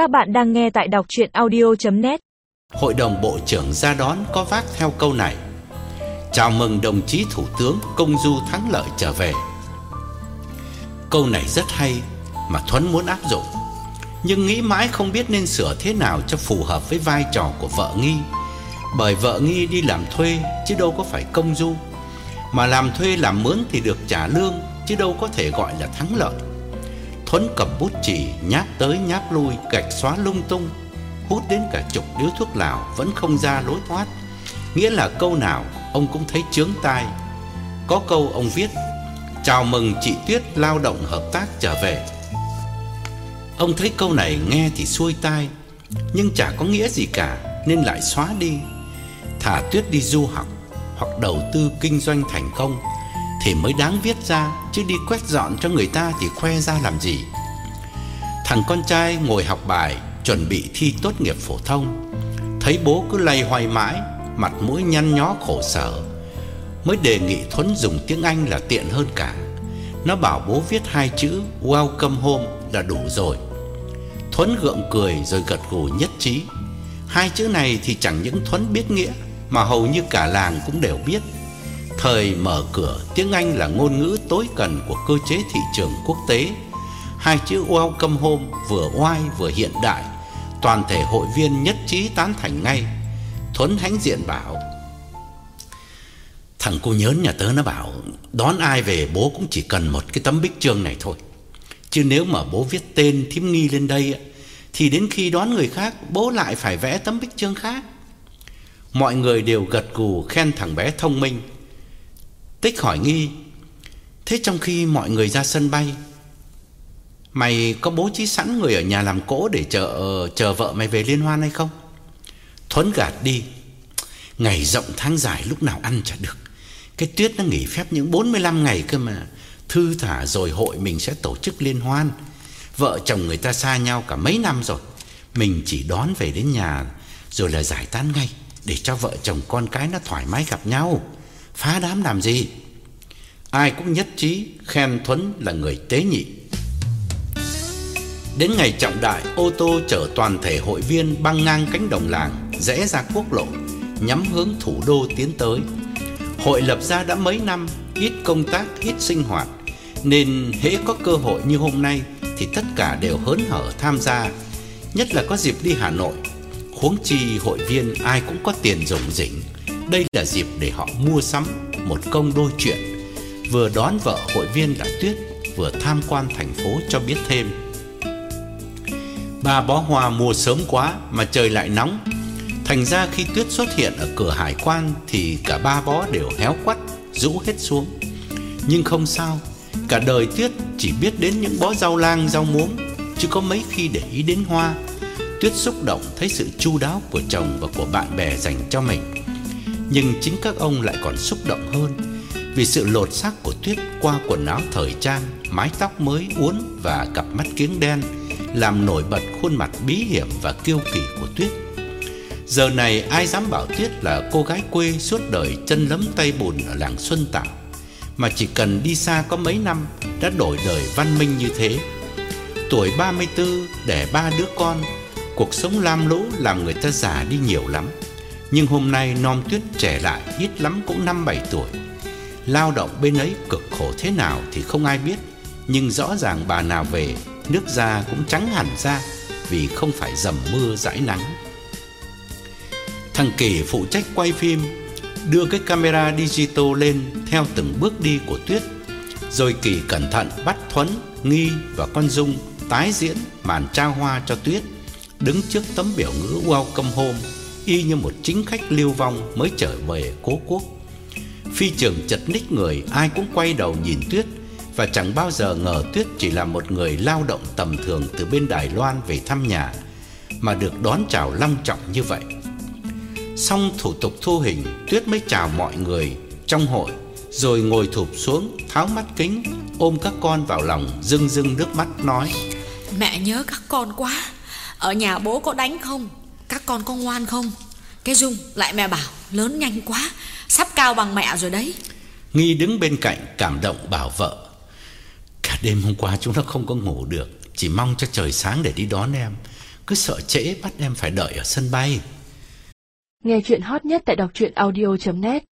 Các bạn đang nghe tại đọc chuyện audio.net Hội đồng Bộ trưởng ra đón có vác theo câu này. Chào mừng đồng chí Thủ tướng Công Du thắng lợi trở về. Câu này rất hay mà Thuấn muốn áp dụng. Nhưng nghĩ mãi không biết nên sửa thế nào cho phù hợp với vai trò của vợ Nghi. Bởi vợ Nghi đi làm thuê chứ đâu có phải công du. Mà làm thuê làm mướn thì được trả lương chứ đâu có thể gọi là thắng lợi. Thuấn cầm bút chỉ, nháp tới nháp lui, gạch xóa lung tung. Hút đến cả chục điếu thuốc lào vẫn không ra lối thoát. Nghĩa là câu nào, ông cũng thấy chướng tai. Có câu ông viết, Chào mừng chị Tuyết lao động hợp tác trở về. Ông thấy câu này nghe thì xuôi tai, Nhưng chả có nghĩa gì cả, Nên lại xóa đi. Thả Tuyết đi du học Hoặc đầu tư kinh doanh thành công thì mới đáng viết ra, Chứ đi quét dọn cho người ta thì khoe ra làm gì? Thằng con trai ngồi học bài, Chuẩn bị thi tốt nghiệp phổ thông. Thấy bố cứ lay hoay mãi, Mặt mũi nhăn nhó khổ sở. Mới đề nghị Thuấn dùng tiếng Anh là tiện hơn cả. Nó bảo bố viết hai chữ, Welcome home là đủ rồi. Thuấn gượng cười rồi gật gù nhất trí. Hai chữ này thì chẳng những Thuấn biết nghĩa, Mà hầu như cả làng cũng đều biết. Thời mở cửa, tiếng Anh là ngôn ngữ tối cần của cơ chế thị trường quốc tế. Hai chữ welcome home vừa oai vừa hiện đại. Toàn thể hội viên nhất trí tán thành ngay. Thuấn hãnh diện bảo, Thằng cô nhớn nhà tớ nó bảo, Đón ai về bố cũng chỉ cần một cái tấm bích chương này thôi. Chứ nếu mà bố viết tên thím nghi lên đây Thì đến khi đón người khác, Bố lại phải vẽ tấm bích chương khác. Mọi người đều gật gù khen thằng bé thông minh. Tích hỏi nghi, Thế trong khi mọi người ra sân bay, Mày có bố trí sẵn người ở nhà làm cỗ Để chờ chờ vợ mày về liên hoan hay không? Thuấn gạt đi, Ngày rộng tháng dài lúc nào ăn chả được. Cái tuyết nó nghỉ phép những 45 ngày cơ mà. Thư thả rồi hội mình sẽ tổ chức liên hoan. Vợ chồng người ta xa nhau cả mấy năm rồi. Mình chỉ đón về đến nhà, Rồi là giải tán ngay, Để cho vợ chồng con cái nó thoải mái gặp nhau. Phá đám làm gì? Ai cũng nhất trí khen Thuấn là người tế nhị. Đến ngày trọng đại Ô tô chở toàn thể hội viên băng ngang cánh đồng làng Rẽ ra quốc lộ Nhắm hướng thủ đô tiến tới. Hội lập ra đã mấy năm Ít công tác, ít sinh hoạt Nên hễ có cơ hội như hôm nay Thì tất cả đều hớn hở tham gia Nhất là có dịp đi Hà Nội. Huống chi hội viên ai cũng có tiền rủng rỉnh. Đây là dịp để họ mua sắm Một công đôi chuyện. Vừa đón vợ hội viên là Tuyết, Vừa tham quan thành phố cho biết thêm. Ba bó hoa mua sớm quá Mà trời lại nóng. Thành ra khi Tuyết xuất hiện ở cửa hải quan Thì cả ba bó đều héo quắt, Rũ hết xuống. Nhưng không sao, Cả đời Tuyết chỉ biết đến những bó rau lang, rau muống, Chứ có mấy khi để ý đến hoa. Tuyết xúc động thấy sự chu đáo của chồng và của bạn bè dành cho mình. Nhưng chính các ông lại còn xúc động hơn Vì sự lột xác của Tuyết qua quần áo thời trang, Mái tóc mới uốn và cặp mắt kiếng đen Làm nổi bật khuôn mặt bí hiểm và kiêu kỳ của Tuyết. Giờ này ai dám bảo Tuyết là cô gái quê suốt đời chân lấm tay bùn ở làng Xuân Tạo Mà chỉ cần đi xa có mấy năm đã đổi đời văn minh như thế. Tuổi 34 đẻ ba đứa con, Cuộc sống lam lũ làm người ta già đi nhiều lắm. Nhưng hôm nay non Tuyết trẻ lại, ít lắm cũng 5-7 tuổi. Lao động bên ấy cực khổ thế nào thì không ai biết. Nhưng rõ ràng bà nào về, Nước da cũng trắng hẳn ra, Vì không phải dầm mưa dãi nắng. Thằng Kỳ phụ trách quay phim, Đưa cái camera digital lên Theo từng bước đi của Tuyết. Rồi Kỳ cẩn thận bắt Thuấn, Nghi và con Dung Tái diễn màn trao hoa cho Tuyết, Đứng trước tấm biểu ngữ Welcome Home. Y như một chính khách lưu vong Mới trở về cố quốc. Phi trường chật ních người, Ai cũng quay đầu nhìn Tuyết, Và chẳng bao giờ ngờ Tuyết chỉ là một người lao động tầm thường Từ bên Đài Loan về thăm nhà, Mà được đón chào long trọng như vậy. Xong thủ tục thu hình, Tuyết mới chào mọi người trong hội, Rồi ngồi thụp xuống, Tháo mắt kính, Ôm các con vào lòng, Rưng rưng nước mắt, nói, Mẹ nhớ các con quá. Ở nhà bố có đánh không? Các con có ngoan không? Cái Dung lại mẹ bảo lớn nhanh quá Sắp cao bằng mẹ rồi đấy. Nghi đứng bên cạnh cảm động bảo vợ Cả đêm hôm qua chúng nó không có ngủ được Chỉ mong cho trời sáng để đi đón em. Cứ sợ trễ bắt em phải đợi ở sân bay. Nghe chuyện hot nhất tại đọc truyện audio.net